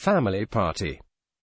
Family Party.